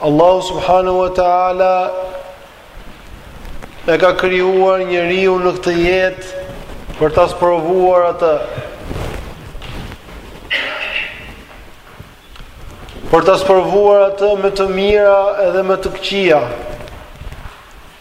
Allahu subhanahu wa taala e ka krijuar njeriun në këtë jetë për ta sprovuar atë. Për ta sprovuar atë me të mira edhe me të këqija.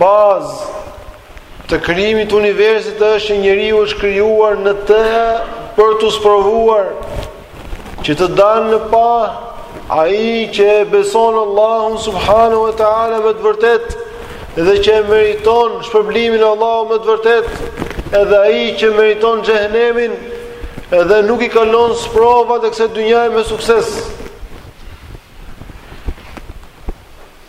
Bazë të krijimit të universit është që njeriu është krijuar në të për t'u sprovuar që të dalë në pah ai që e beson Allahun subhanahu wa taala me të vërtetë dhe që e meriton shpërblimin e Allahut me të vërtetë, edhe ai që meriton xhehenemin, edhe nuk i kalon sprovat e kësaj dynjaje me sukses.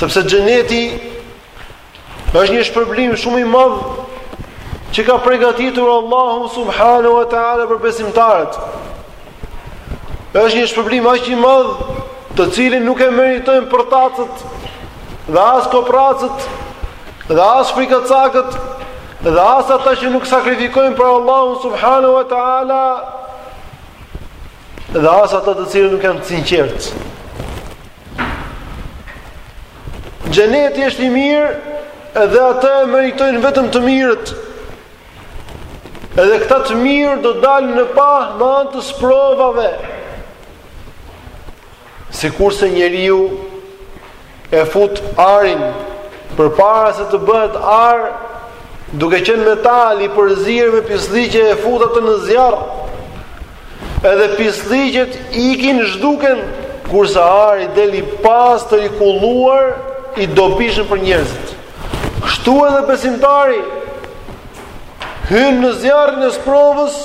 Sepse xheneti është një shpërblim shumë i madh që ka përgatitur Allahu subhanahu wa taala për besimtarët. Është një shpërblim aq i madh, të cilin nuk e meritojnë përtacët dhe as kopracët dhe as frikacakët dhe as ata që nuk sakrifikojnë për Allahun subhanahu wa taala Dhe as ata të cilët nuk janë të sinqertë. Xheneti është i mirë edhe atë e meritojnë vetëm të mirët. Edhe këta të mirë do dalë në pah me anë të sprovave. Sikurse njeriu e fut arin përpara se të bëhet ar, duke qenë metal i përzier me pislliqe e fut atë në zjarr. Edhe pislliqet ikin zhduken, kurse ari del i pastër i kulluar i dobishëm për njerëzit. Kështu edhe besimtari hyn në zjarrin e sprovës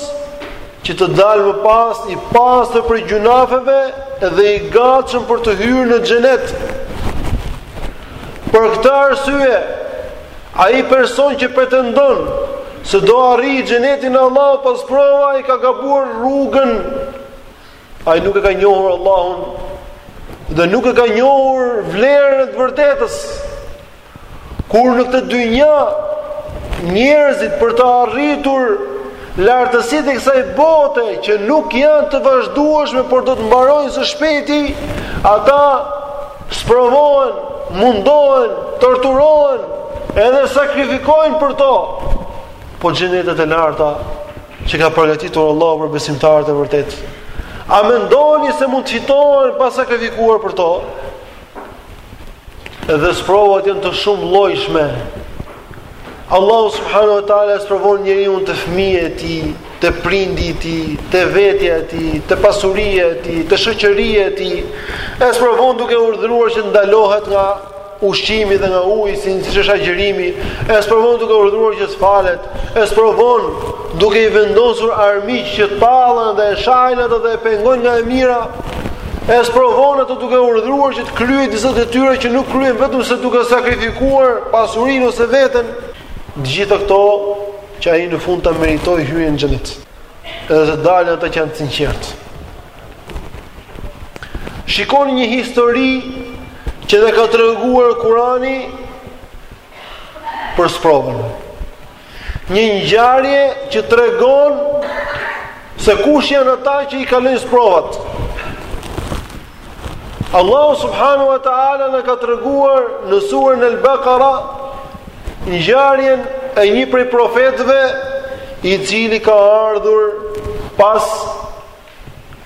që të dalë më pas i pastër prej gjynaheve dhe i gatshëm për të hyrë në xhenet. Për këtë arsye, ai person që pretendon se do arrijë xhenetin e Allahut pa sprova ai ka gabuar rrugën. Ai nuk e ka njohur Allahun dhe nuk e ka njohur vlerën e të vërtetës. Kur në këtë dynja njerëzit për të arritur lartësitë e kësaj bote që nuk janë të vazhdueshme, por do të mbarojnë së shpejti, ata sprovohen, mundohen, torturohen, edhe sakrifikojnë për to. Po xhenetet e larta që ka përgatitur Allahu për besimtarët e vërtetë, a mendoni se mund të fitohen pa sakrifikuar për to? Edhe sprovat janë të shumëllojshme. Allahu subhanahu wa taala e sprovon njeriun te fëmija e tij, te prindi i tij, te vetja e tij, te pasuria e tij, te shoqëria e tij. E sprovon duke urdhëruar që të ndalohet nga ushqimi dhe nga uji, siç është agjërimi. E sprovon duke urdhëruar që të falet. e sprovon duke i vendosur armiq që tallen dhe e shajnë atë dhe e pengojnë nga e mira, e sprovon atë duke urdhëruar që të kryejë disa detyra që nuk kryhen vetëm se duke sakrifikuar pasurinë ose veten, të gjitha këto që ai në fund ta meritojë hyrjen në xhenet. Edhe të dalin ata që janë të sinqertë. Shikoni një histori që na ka treguar Kurani për sprovën. Një ngjarje që tregon se kush janë ata që i kalojnë sprovat. Allahu subhanahu wa taala na ka treguar në surën Al-Baqara ngjarjen e një prej profetëve i cili ka ardhur pas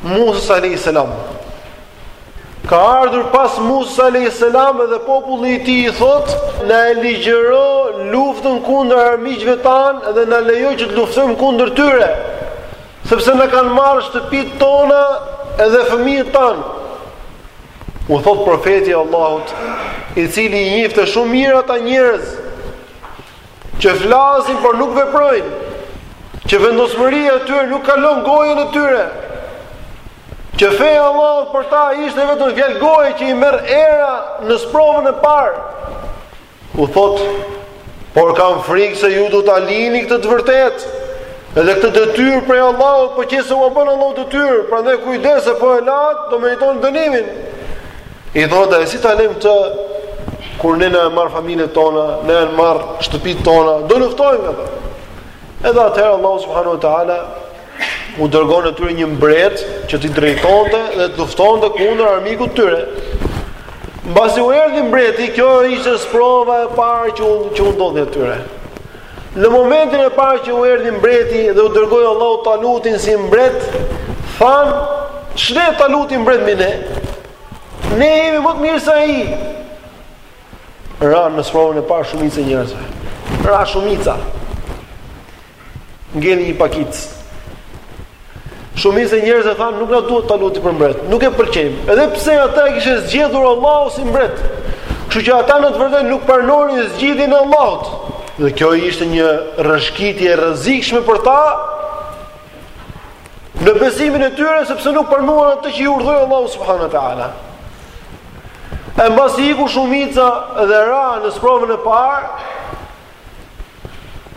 Musa alayhis salam. Ka ardhur pas Musa alayhis salam dhe populli i tij i thotë, na e ligjëro luftën kundër armiqve tanë dhe na lejo që të luftojmë kundër tyre, sepse na kanë marrë shtëpitë tona edhe fëmijët tanë. U thotë profeti i Allahut, i cili i njihte shumë mirë ata njerëz që flasin por nuk veprojnë, që vendosmëria e tyre nuk e kalon gojën e tyre. Që feja e Allahut për ta ishte vetëm fjalë goje që i merr era në sprovën e parë. U thotë, por kam frikë se ju do ta lini këtë të vërtetë. Edhe këtë detyrë prej Allahut, po qe se ua bën Allahu detyrë, prandaj kujdes se po e latë, do meritoni dënimin. I thonë e si ta lejmë këtë kur ne na kanë marrë familjet tona, na kanë marrë shtëpitë tona, do luftojmë me të. Edhe atëherë Allahu subhanahu wa taala u dërgon atyre një mbret që t'i drejtonte dhe të luftonte kundër armikut të tyre. Mbasi u erdhi mbreti, kjo ishte sprova e parë që u që u ndodhi atyre. Në momentin e parë që u erdhi mbreti dhe u dërgoi Allahu Talutin si mbret, thanë, ç'ne Taluti mbret mbi ne? Ne jemi më të mirë se ai. Ranë në sprovën e parë shumica e njerëzve. Ra shumica. Ngeli një pakicë. Shumica e njerëzve thanë nuk na duhet Taluti për mbret, nuk e pëlqejmë. Edhe pse atë e kishte zgjedhur Allahu si mbret. Kështu që ata në të vërtetë nuk pranonin zgjidhjen e Allahut. Dhe kjo ishte një rrëshkitje e rrezikshme për ta në besimin e tyre sepse nuk pranuan atë që i urdhëroi Allahu subhanahu wa taala. E mbasi iku shumica dhe ra në sprovën e parë,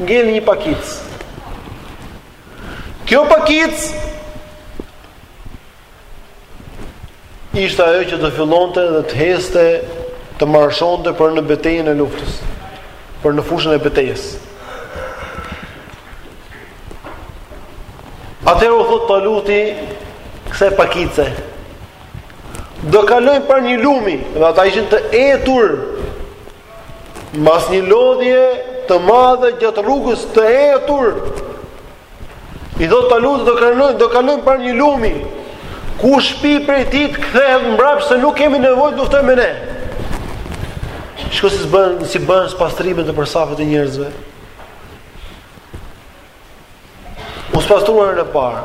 ngeli një pakicë. Kjo pakicë ishte ajo që do fillonte dhe të heste të marshonte për në betejën e luftës, për në fushën e betejës. Atëherë u thot Taluti, kësaj pakice. Do kalojmë para një lumi, dhe ata ishin të etur Mbas një lodhje të madhe gjatë rrugës të etur, i thotë Talut do kalojmë do kalojmë para një lumi. Kush pi prej tij të kthehet mbrapsht se nuk kemi nevojë të luftojë me ne. Shiko si bën si bën spastrime të përsëritura të njerëzve. U spastrua herën e parë,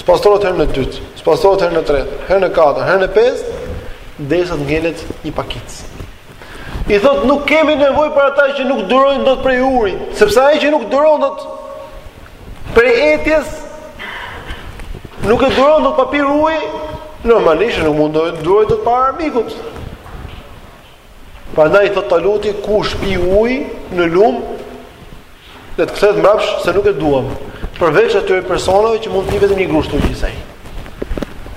spastrohet herën e dytë, spastrohet herën e tretë, herën e katërt, herën e pestë, derisa të ngelet një pakicë. I thot nuk kemi nevojë për ata që nuk durojnë dot prej ujit, sepse ai që nuk duron dot prej etjes nuk e duron dot pa pirë ujë, normalisht nuk mund të durojë dot para armikut. Prandaj thot Taluti, kush pi ujë në lum, le të kthehet mbrapsh se nuk e duam. Përveç atyre personave që mund të pinë vetëm një grusht gjithsej.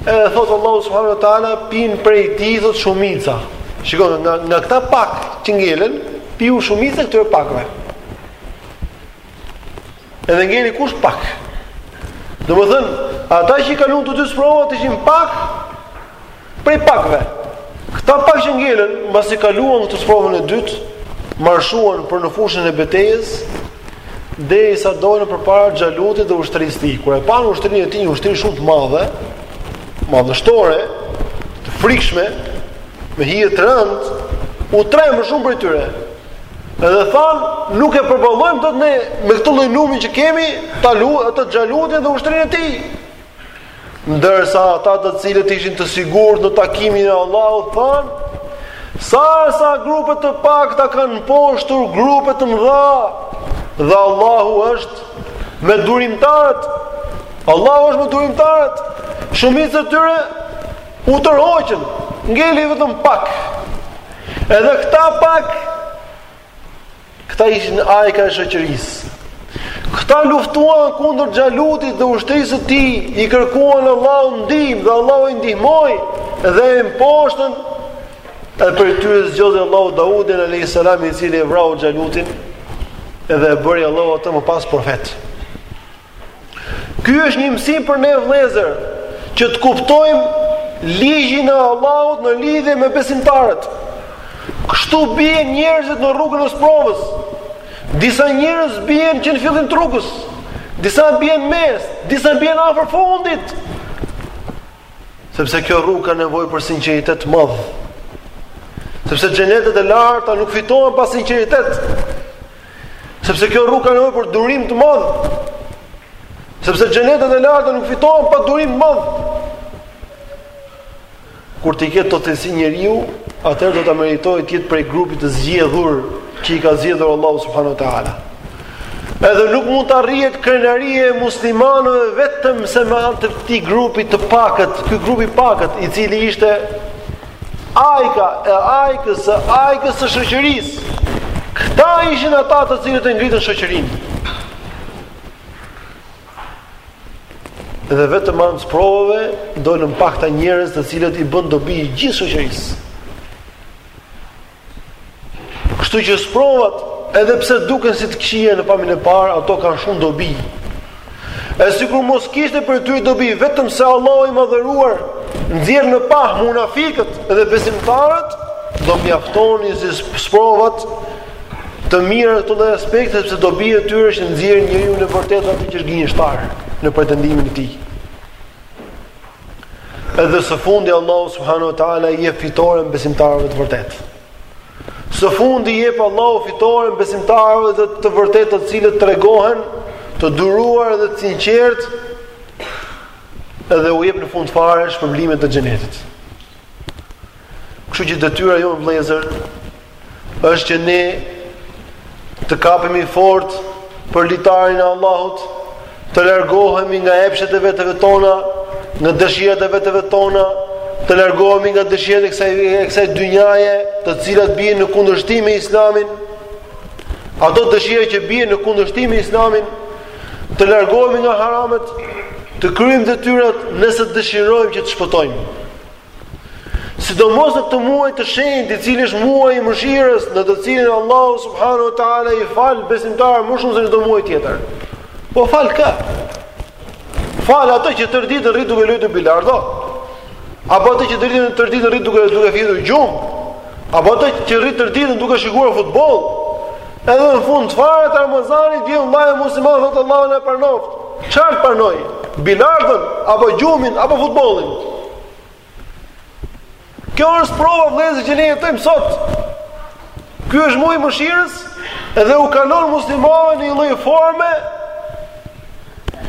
Edhe thot Allahu subhanahu wa taala, pin prej tij thot shumica. Shikon nga nga këta pak që ngelen, piu shumica këtyre pakëve. Edhe ngeli kështu pak. Domethën, ata që kaluan të dy sprovat ishin pak, Prej pakëve. Këta pak që ngelën, mbasi kaluan këtë sprovën e dytë, marshuan për në fushën e betejës, derisa dolën përpara Xhalutit dhe ushtrisë së tij. Kur e panë ushtrinë e tij, një ushtri shumë të madhe, madhështore, të frikshme, me hije të rëndë, u trembën shumë prej tyre. Edhe thanë, nuk e përballojmë dot ne me këtë lloj numri që kemi, ta lu atë Xhalutin dhe ushtrinë e tij. Ndërsa ata të cilët ishin të sigurt në takimin e Allahut thanë, sa sa grupe të pakta kanë mposhtur grupe të mëdha dhe Allahu është me durimtarët. Allahu është me durimtarët. Shumica e tyre u tërhoqën, ngeli vetëm pak. Edhe këta pak Këta ishin ajka e shoqërisë. Këta luftuan kundër Xhalutit dhe ushtrisë së tij, i kërkuan Allahut ndihmë dhe Allahu i ndihmoi dhe e mposhtën. E prej tyre zgjodhi Allahu Daudin alayhis salam i cili e vrau Xhalutin dhe e bëri Allahu atë më pas profet. Ky është një mësim për ne vëllezër, që të kuptojmë ligjin e Allahut në lidhje me besimtarët. Kështu bien njerëzit në rrugën e sprovës. Disa njerëz bien që në fillim të rrugës, disa bien në mes, disa bien afër fundit. Sepse kjo rrugë ka nevojë për sinqeritet të madh. Sepse xhenetet e larta nuk fitohen pa sinqeritet. Sepse kjo rrugë ka nevojë për durim të madh. Sepse xhenetet e larta nuk fitohen pa durim të madh. Kur t'i ketë këto cilësi njeriu, atëherë do ta meritojë të jetë prej grupit të zgjedhur që i ka zgjedhur Allahu subhanahu wa taala. Edhe nuk mund të arrihet krenaria e muslimanëve vetëm se me anë të këtij grupi të pakët, ky grup i pakët, i cili ishte Ajka e ajkës së ajkës së shoqërisë. Këta ishin ata të cilët e ngritën shoqërinë. Dhe vetëm me anë të sprovave dolën në pah ata njerëz të cilët i bënë dobi gjithë shoqërisë. Kështu që sprovat, edhe pse duken si të këqija në pamjen e parë, ato kanë shumë dobi. E sikur mos kishte prej tyre dobi, vetëm se Allahu i madhëruar nxjerr në pah munafikët dhe besimtarët, do mjaftonin si sprovat të mira në këto aspekte sepse dobia e tyre është nxjerrin njeriun e vërtetë, atë që është gënjeshtar në pretendimin e tij. Edhe së fundi Allahu subhanahu wa taala i jep fitoren besimtarëve të vërtetë. Së fundi i jep Allahu fitoren besimtarëve të, të vërtetë, të cilët tregohen të duruar dhe të sinqertë, edhe u jep në fund fare shpërblimet e xhenetit. Kështu që detyra jonë vëllezër është që ne të kapemi fort për litarin e Allahut, të largohemi nga epshet e veteve tona, nga dëshirat e veteve tona, të largohemi nga dëshirat e kësaj e kësaj dynjaje, të cilat bien në kundërshtim me Islamin. Ato dëshira që bien në kundërshtim me Islamin, të largohemi nga haramet, të kryejmë detyrat nëse dëshirojmë që të shpëtojmë. Sidomos në këtë muaj të shenjtë, i cili është muaji i mëshirës, në të cilin Allahu subhanahu wa taala i fal besimtarët më shumë se çdo muaj tjetër. Po fal kë? Fal atë që tërë ditën rrit duke luajtur bilardo. Apo atë që tërë ditën tërë ditën rrit duke duke fjetur gjumë. Apo atë që rrit tërë ditën duke shikuar futboll. Edhe në fund fare të Ramazanit vjen vllai musliman thotë Allahu na pranoft. Çfarë pranojë? Bilardon apo gjumin apo futbollin? Kjo është prova vëllezër që ne jetojmë sot. Ky është muaj i mëshirës dhe u kalon muslimanëve në një lloj forme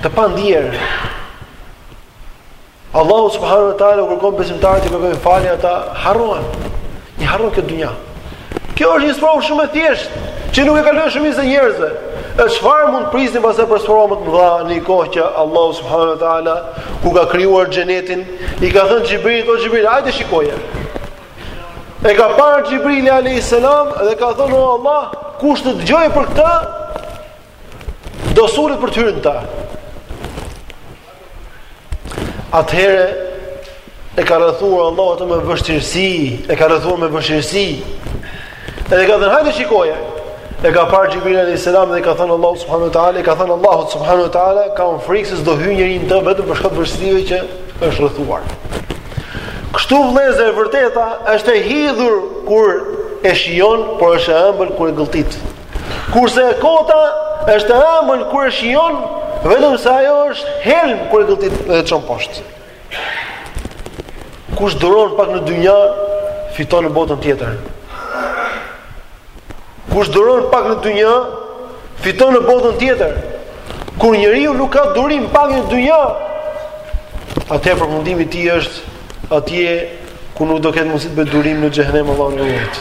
të pandier. Allahu subhanahu wa taala u kërkon besimtarëve që kërkojnë falje ata harrojnë. I harron kjo dynja. Kjo është një sprovë shumë e thjeshtë, që nuk e kalojnë shumica e njerëzve. E çfarë mund të prisni pastaj për sprova më të mëdha në një kohë që Allahu subhanahu wa taala kur ka krijuar xhenetin, i ka thënë Xhibrilit, "O Xhibril, hajde shikoje." E ka parë Xhibrili alayhis salam dhe ka thënë, "O Allah, kush të dëgjojë për këtë, do sulet për të hyrë në ta." Atëherë e ka rrethuar Allahu atë me vështirësi, e ka rrethuar me vështirësi. Edhe ka thënë, hajde shikoje. E ka parë Xhibril alayhis salam dhe i ka thënë Allahu subhanahu wa taala, i ka thënë Allahut subhanahu wa taala, kam frikë se s'do hyjë njeri në të vetëm për shkak të vështirësive që është rrethuar. Kështu vëllezër e vërteta është e hidhur kur e shijon, por është e ëmbël kur e gëlltit. Kurse e kota është e ëmbël kur e shijon, vetëm se ajo është helm kur e gëlltit e çon poshtë. Kush duron pak në dynja, fiton në botën tjetër. Kush duron pak në dynja, fiton në botën tjetër. Kur njeriu nuk ka durim pak në dynja, atëherë përfundimi i tij është atje ku nuk do ketë mundësi të bëjë durim në xhehenem Allahu na ruajt.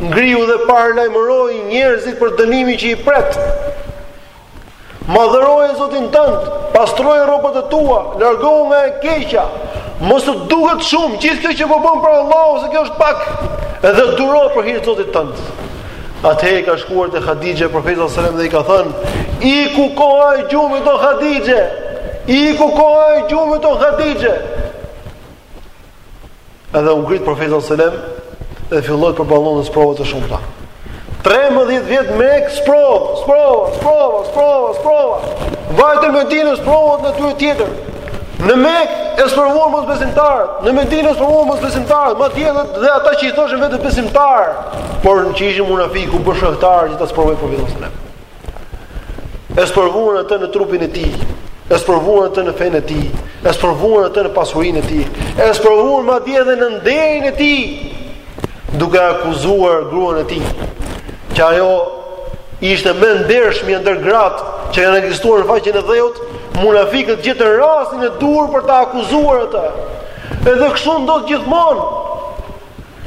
Ngrihu dhe paralajmëroji njerëzit për dënimin që i pret. Madhëroje Zotin tënd, pastroji rrobat e tua, largohu nga e keqja. Mos të duket shumë gjithë kjo që po bën për Allahun se kjo është pak. Edhe duro për hir të Zotit tënd. Atëherë ka shkuar te Hadixhe profeti sallallahu alajhi wasallam dhe i ka thënë: "Iku koha e gjumit do Hadixhe. Iku koha e gjumit o Hadixhe." Edhe u ngrit profeti sallallahu alajhi wasallam dhe filloi të përballonte sprova të shumta. 13 vjet në Mekë sprova, sprova, sprova, sprova, sprova. Vajte Medine, sprova natyrë tjetër. Në Mekë e sprovuan mosbesimtarët, në Medinë e sprovuan mosbesimtarët, madje dhe, dhe ata që i thoshin vetes besimtar, por që ishin munafikë, u bë shkaktar që ta sprovojë profetin sallallahu alajhi wasallam. E sprovuan atë në trupin e tij, e sprovuan atë në fenë e tij, e sprovuan atë në pasurinë e tij, e sprovuan madje edhe në nderin e tij, duke akuzuar gruan e tij që ajo ishte më e ndershmja ndër gratë që kanë ekzistuar në faqen e dheut, munafikët gjetën rastin e duhur për ta akuzuar atë. Edhe kështu ndodh gjithmonë.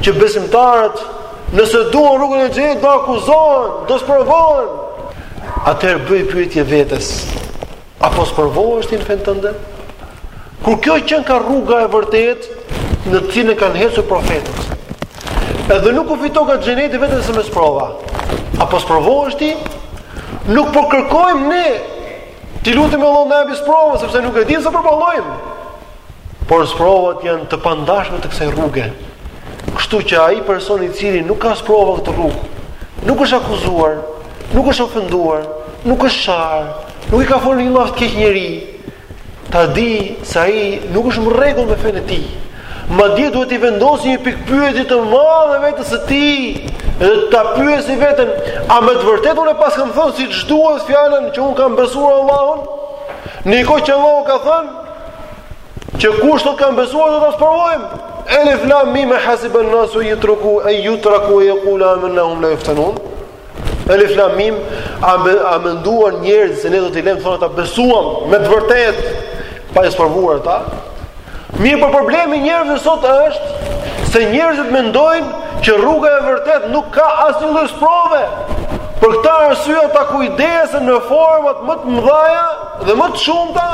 Që besimtarët nëse duan rrugën e xhenetit do akuzohen, do sprovohen. Atëherë bëji pyetje vetes. A po sprovohesh ti në fenë tënde? Kur kjo qenka rruga e vërtetë në të cilën kanë ecur profetët. Edhe nuk u fitoka xheneti vetëm se me sprova. A po sprovohesh ti? Nuk po kërkojmë ne t'i lutemi Allahut na japë sprova sepse nuk e dimë si i përballojmë. Por sprovat janë të pandashme të kësaj rruge. Kështu që ai person i cili nuk ka sprova këtë rrugë, nuk është akuzuar, nuk është ofenduar, nuk është shar, nuk i ka folur një llaf të keq njeri, ta dijë se ai nuk është në rregull me fenë e tij. Madje duhet t'i vendosë një pikëpyetje të madhe vetes së tij, dhe ta pyesë veten, a me të vërtetë unë e paskam thënë siç duhet fjalën që unë kam besuar Allahun? Në një kohë që Allahu ka thënë, Që kush thotë kam besuar do ta sprovojmë. Elif lam mim ahasiban nasu ay yutraku ay yaqulu amanna wa hum la yuftanun. Elif lam mim a menduan njerëzit se ne do t'i lëmë të thonë të besuam me të vërtetë pa i sprovuar ata? Mirë, por problemi i njerëzve sot është se njerëzit mendojnë që rruga e vërtetë nuk ka asnjë lloj sprove. Për këtë arsye ata kujdesen në format më të mëdha dhe më të shumta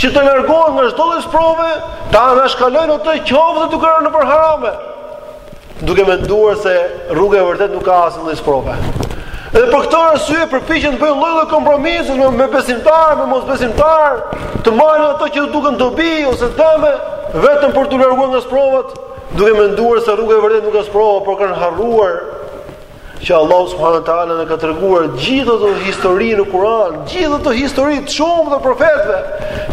Që të largohen nga çdo lloj sprove, ta anashkalojnë atë qoftë duke rënë nëpër harame, duke menduar se rruga e vërtetë nuk ka asnjë lloj sprove. Edhe për këtë arsye përpiqen të bëjnë lloj-lloj kompromise me, me besimtarë, me mosbesimtarë, të marrin ato që duken dobi ose dëme vetëm për t'u larguar nga sprovat, duke menduar se rruga e vërtetë nuk ka sprova, por kanë harruar Që Allahu subhanahu wa taala na ka treguar gjithë ato histori në Kur'an, gjithë ato histori të shumta të profetëve,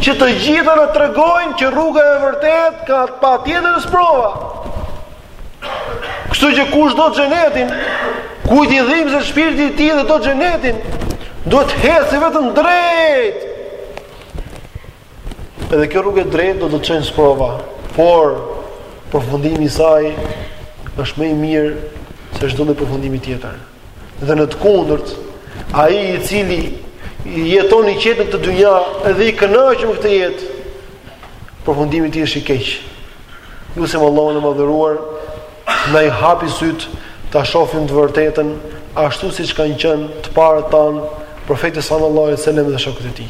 që të gjitha na tregojnë që rruga e vërtetë ka patjetër sprova. Kështu që kush do xhenetin, kujt i dhimbset shpirti i tij dhe do xhenetin, duhet të ecë vetëm drejt Edhe kjo rrugë e drejtë do të sjellë sprova, por përfundimi i saj është më i mirë se çdo lloj përfundimi tjetër. Dhe në të kundërt, ai i cili jeton i qetë në këtë dynja dhe i kënaqur me këtë jetë, përfundimi i tij është i keq. Lusim Allahun e madhëruar na i hapi sytë ta shohim të vërtetën ashtu siç kanë qenë të parët tanë profeti sallallahu alejhi ve sellem dhe shokët e tij.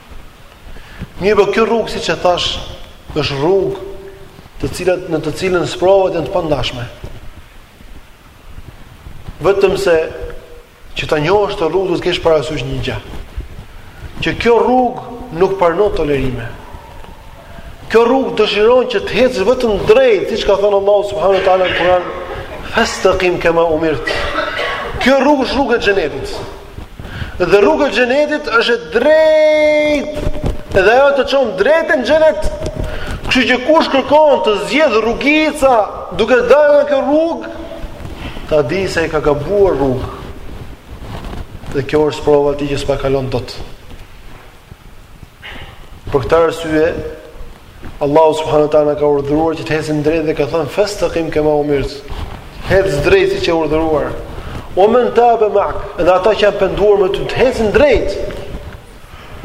Mirëpo kjo rrugë siç e thashë, është rrugë të cilat në të cilën sprovat janë të pandashme. Vetëm se që ta njohësh këtë rrugë do të kesh parasysh një gjë. Që kjo rrugë nuk pranon tolerime. Kjo rrugë dëshiron që të ecësh vetëm drejt, siç ka thënë Allahu subhanahu wa taala në Kur'an, "Fastaqim kama umirt." Kjo rrugë është rruga e xhenetit. Dhe rruga e xhenetit është e drejtë. Dhe ajo të çon drejt në xhenet. Kështu që kush kërkon të zgjedh rrugica duke dalë nga kjo rrugë, ta di se e ka gabuar rrugë. Dhe kjo është sprova e tij që s'po e kalon dot. Për këtë arsye, Allahu subhanahu wa taala na ka urdhëruar që të ecim drejt dhe ka thënë fastaqim kama umirt. Ec drejt siç je urdhëruar. Wa men tabe ma'k, dhe ata që janë penduar me ty të ecin drejt.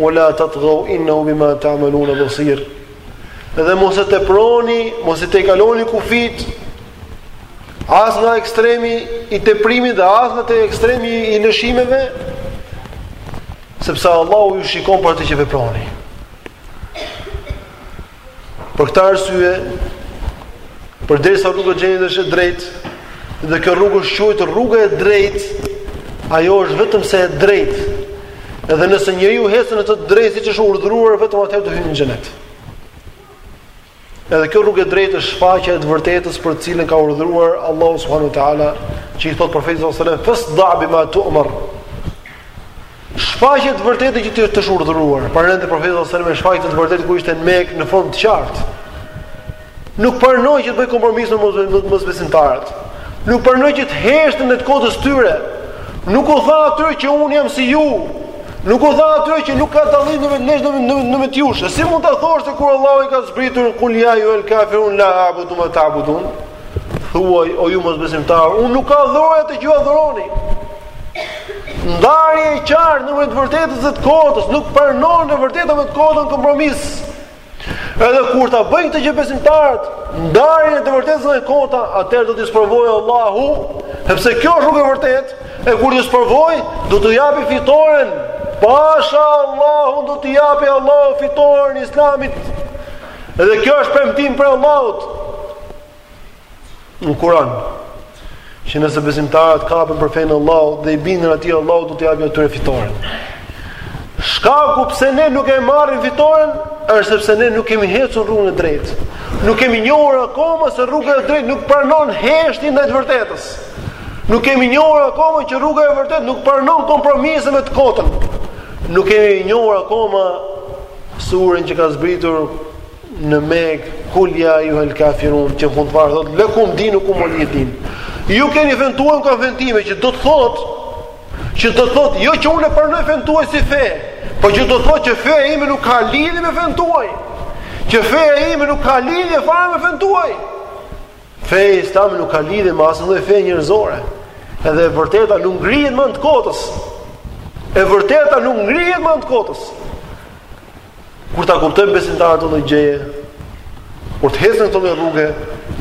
Wala tatghaw innahu bima ta'malun basir. Dhe mos e teproni, mos e tejkaloni kufijtë. As nga ekstremi i teprimit dhe as nga te ekstremi i lëshimeve, sepse Allahu ju shikon për atë që veproni. Për këtë arsye, përderisa rruga e xhenetit është e drejtë, dhe kjo rrugë është quajtur rruga e drejtë, ajo është vetëm se e drejtë. Edhe nëse njeriu ecën në të drejt siç është urdhëruar, vetëm atëherë do hyjë në xhenet. Edhe kjo rrugë e drejtë është shfaqja e të vërtetës për të cilën ka urdhëruar Allahu subhanahu wa taala, që i thotë profetit sallallahu alajhi wasallam, "Fasda' bima tu'mar." Shfaqe të vërtetën që ty të është urdhëruar. Prandaj dhe profeti sallallahu alajhi wasallam e shfaqte të vërtetën kur ishte në Mekë në formë të qartë. Nuk pranoi që të bëjë kompromis me mosbesimtarët. Nuk pranoi që të heshtë ndaj të kotës së tyre. Nuk u tha atyre që unë jam si ju. Nuk u tha atyre që nuk ka dallim ndërmjet nesh ndërmjet jush. Si mund ta thoshte kur Allahu i ka zbritur kul ya ejjuhel kafirun la abudu ma ta'budun? Thuaj o ju mosbesimtarë, unë nuk adhuroj atë që ju adhuroni. Ndarje e qartë ndërmjet të vërtetës dhe të kotës, nuk pranon e vërteta me të kotën kompromis. Edhe kur ta bëjnë këtë gjë besimtarët, ndarjen e të vërtetës nga e kota, atëherë do t'i sprovojë Allahu, sepse kjo është rruga e vërtetë, e kur t'i sprovojë, do t'u japi fitoren. Pasha Allahu do t'i japi Allahu fitoren Islamit. Edhe kjo është premtim prej Allahut. në Kur'an, që nëse besimtarët kapen për fenë e Allahut dhe i binden atij Allahu do t'i japë atyre fitoren. Shkaku pse ne nuk e marrim fitoren është sepse ne nuk kemi hecur në rrugën e drejtë. Nuk kemi njohur akoma se rruga e drejtë nuk pranon heshtje ndaj të vërtetës. Nuk kemi njohur akoma që rruga e vërtetë nuk pranon kompromise me të kotën. Nuk kemi njohur akoma surën që ka zbritur në Mekë kul ya ayuha al kafirun që në fund fare thot lakum dinukum wa liya din ju keni fenë tuaj kam fenë time që do të thot që do të thot jo që unë pranoj fenë tuaj si fe po që do të thot që feja ime nuk ka lidhje me fenë tuaj që feja ime nuk ka lidhje fare me fenë tuaj feja islame nuk ka lidhje me asnjë lloj feje njerëzore edhe e vërteta nuk ngrihet me anë të kotës e vërteta nuk ngrihet me anë të kotës Kur ta kuptojnë besimtarët këtë gjë, kur të hecin në këtë rrugë,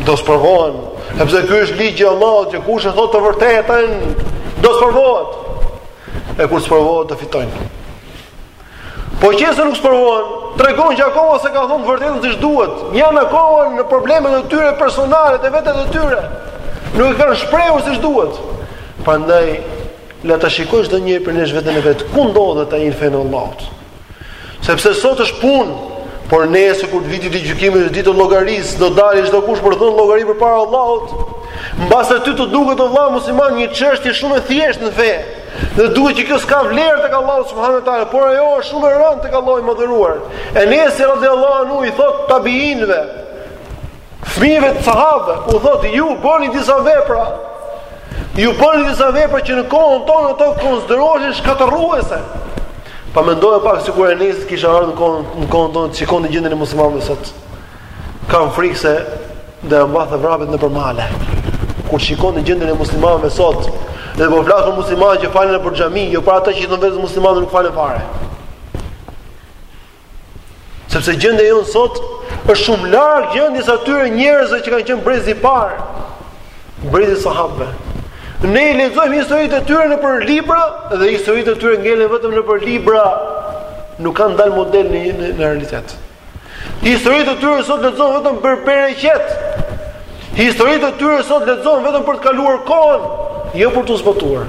do sprovohen, sepse ky është ligji i Allahut që kush e thotë të vërtetën, do sprovohet. E kur të sprovohet do fitojnë. Po qe se nuk sprovohen, tregon që akoma s'e kanë thënë të vërtetën siç duhet. Janë akoma në problemet e tyre personale të vetes së tyre. Nuk e kanë shprehur siç duhet. Prandaj le ta shikojë çdo njeri prej nesh veten e vet. Ku ndodhet ai në fenë e Allahut? Sepse sot është punë, por nesër kur të vijë dita e gjykimit është ditë llogarie, do dali çdokush për të dhënë llogari përpara Allahut. Mbase ty të duket o vëlla musliman një çështje shumë e thjeshtë në fe. Dhe duket që kjo s'ka vlerë tek Allahu subhanahu wa taala, por ajo është shumë e rëndë tek Allahu i madhëruar. Enesi radiallahu anhu i thot tabiinëve, Fëmijëve të sahabëve, u thotë ju bëni disa vepra. Ju bëni disa vepra që në kohën tonë ato konsideroheshin shkatërruese. Pa mendojeni pak sikur Enesi të kishte ardhur në kohën në kohën tonë të shikonte gjendjen e muslimanëve sot. Kam frikë se do t'ia mbathte vrapit nëpër male. Kur të shikonte gjendjen e muslimanëve sot, dhe po flas për muslimanët që falen nëpër xhami, jo për ata që i thon vetes muslimanë e nuk falen fare. Sepse gjendja jonë sot është shumë larg gjendjes së atyre njerëzve që kanë qenë brezi i parë, brezi i sahabëve. Ne i lexojmë historitë e tyre nëpër libra dhe historitë e tyre ngelen vetëm nëpër libra, nuk kanë dalë model në në, në realitet. Historitë e tyre sot lexohen vetëm për bereqet. Historitë e tyre sot lexohen vetëm për të kaluar kohën, jo për t'u zbatuar.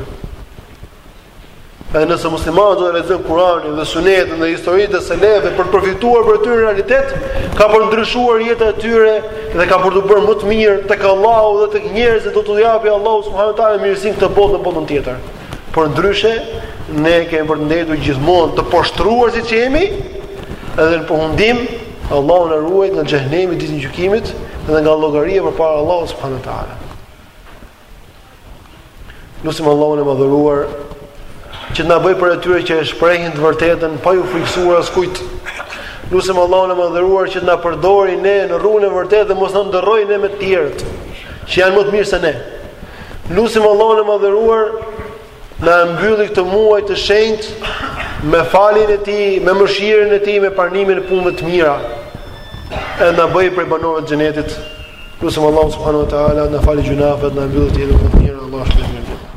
Edhe nëse muslimanët do ta lexojnë Kur'anin dhe Sunetin dhe historitë e selefëve për të përfituar prej atyre në realitet, ka për ndryshuar jeta e tyre dhe ka për t'u bërë më të mirë tek Allahu dhe tek njerëzit do t'u japë Allahu subhanahu wa taala mirësinë këtë botë në botën tjetër. Por ndryshe ne kemi për të ndejtur gjithmonë të poshtruar siç jemi edhe në përfundim Allahu na ruajt nga xhehenemi ditën e gjykimit dhe nga llogaria përpara Allahut subhanahu wa taala. Lusim Allahun e madhëruar që të na bëjë prej atyre që e shprehin të vërtetën pa ju frikësuar askujt. Lusim Allahun e madhëruar që të na përdori ne në rrugën e vërtetë dhe mos na ndërrojë ne me të tjerët që janë më të mirë se ne. Lusim Allahun e madhëruar Na e mbylli këtë muaj të shenjtë me faljen e Tij, me mëshirën e Tij, me pranimin e punëve të mira. Edhe na bëj prej banorëve të xhenetit. Lusim Allahu subhanahu wa taala na falë gjunafet, na e mbylltë jetën më të mirë, Allahu shpëton.